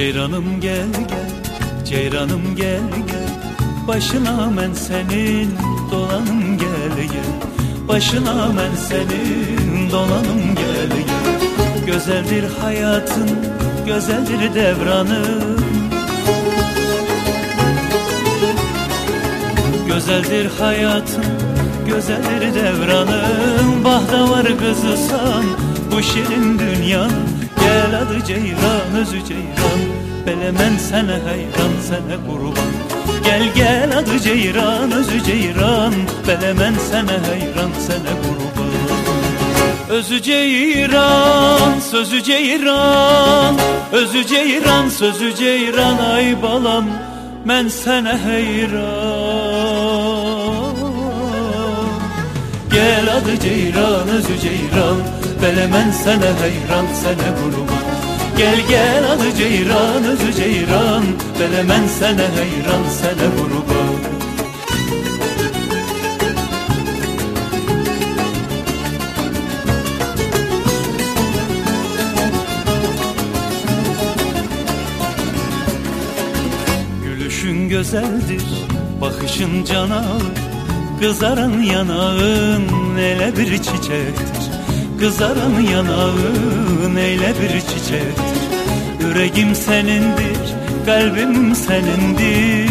Ceyranım gel gel, ceyranım gel gel. Başına men senin dolanım gel gel. Başına men senin dolanım gel gel. Güzeldir hayatın, güzeldir devranın. Güzeldir hayatın, güzeldir devranın. Bahta var kızısan bu şirin dünyanın Gel adı ceyran, özü ceyran Belemen sene hayran, sene kurban. Gel gel adı ceyran, özü ceyran Belemen sene hayran, sene kurban. Özü ceyran, sözü ceyran Özü ceyran, sözü ceyran Ay balam, men sene hayran. Gel adı ceyran, özü ceyran Belemen sene hayran, sene kurban Gel gel adı ceyran, özü ceyran. Belemen sene hayran, sene kurban Gülüşün güzeldir, bakışın can Kızaran yanağın ele bir çiçektir Kızaran yanağın eyle bir çiçektir Yüreğim senindir, kalbim senindir.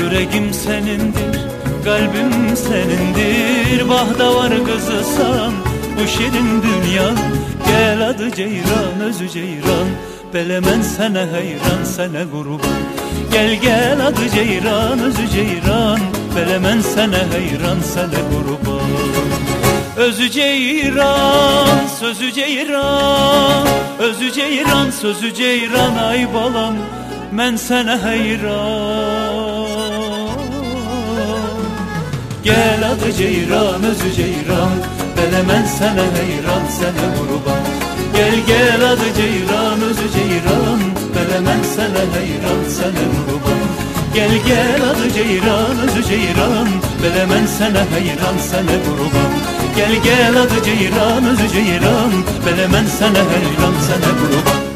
Yüreğim senindir, kalbim senindir. Bahda var kızısan bu şirin dünya. Gel adı ceyran, özü ceyran. Belemen sene hayran, sene kurban. Gel gel adı ceyran, özü ceyran Belemen sene hayran, sene kurban. Özü ceyran, sözü ceyran. Özü ceyran, sözü ceyran Ay balam, men sene hayran. Gel adı ceyran, özü ceyran. Belemen sene hayran, sene kurban. Gel gel adı ceyran, özü ceyran. Belemen sene hayran, sene kurban Gel gel adı ceyran, özü ceyran. Belemen sene hayran, sene kurban. Gel gel adı ceyran, özü ceyran. Belemen sene hayran, sene kurban